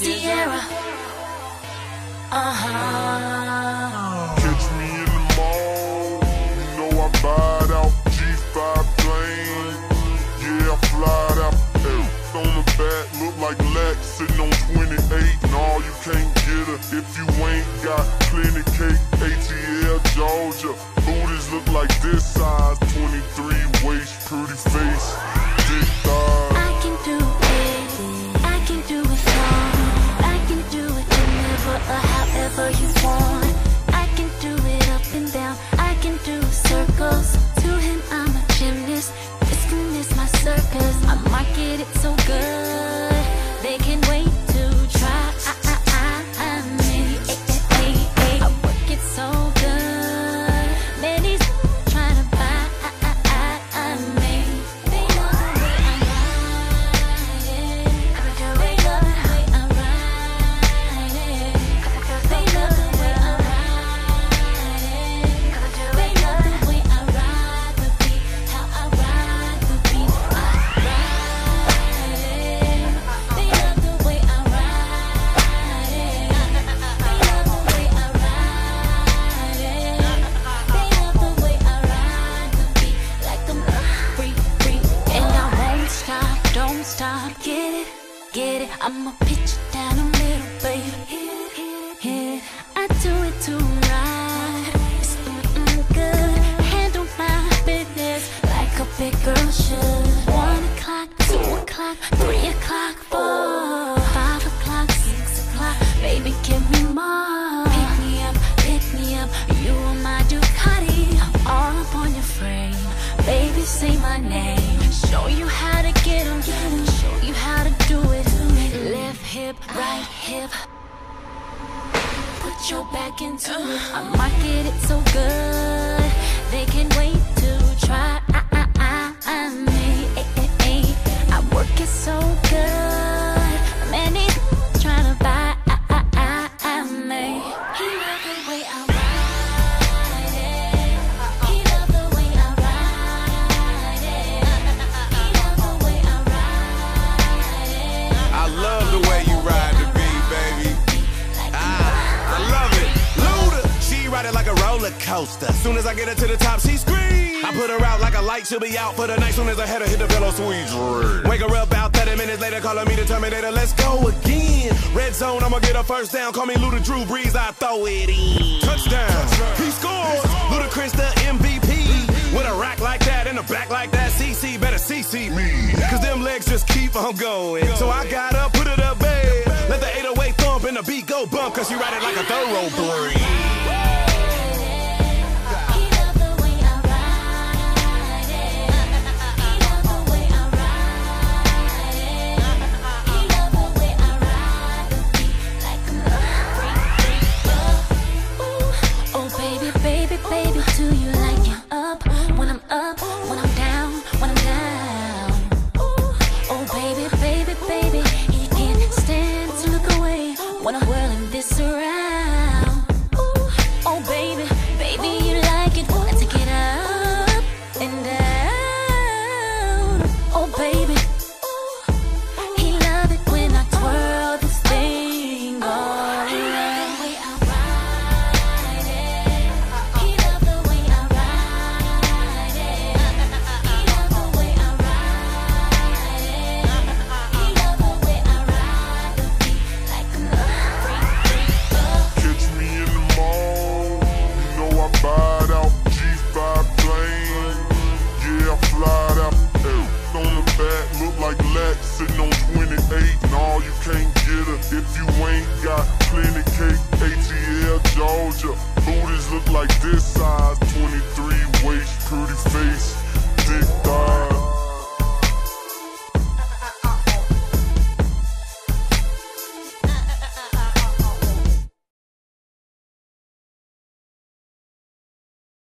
Ciara. Uh huh. Catch me in the mall. You know I buy out G5 plane. Yeah, I fly out. Hey, on the back, look like Lex sitting on 28. No, you can't get her if you ain't got plenty cake. ATL Georgia. Booties look like this size. 23 waist, pretty face. Don't stop. Get it, get it. I'ma pitch it down the middle, baby. Hit it, hit it. I do it to right. It's mm-mm good. Handle my business like a big girl should. One o'clock, two o'clock, three o'clock, four, five o'clock, six o'clock. Baby, give me more. Pick me up, pick me up. You are my Ducati. I'm all up on your frame. Baby, say my name. Show you how hip, right hip. Put your back into it. Uh. I market it so good. They can wait to it like a roller coaster. Soon as I get her to the top, she screams. I put her out like a light, she'll be out for the night. Soon as I head her hit the pillow, sweet dream. Wake her up about 30 minutes later, calling me the Terminator. Let's go again. Red zone, I'ma get her first down. Call me Luda Drew Brees, I throw it in. Touchdown, he scores. Ludacris the MVP. With a rack like that and a back like that, CC better CC me. Cause them legs just keep on going. So I got up, put it up, babe. Let the 808 thump and the beat go bump, cause she ride it like a thoroughbred. Sitting on 28. No, you can't get her if you ain't got plenty cake. ATL Georgia. Booties look like this size.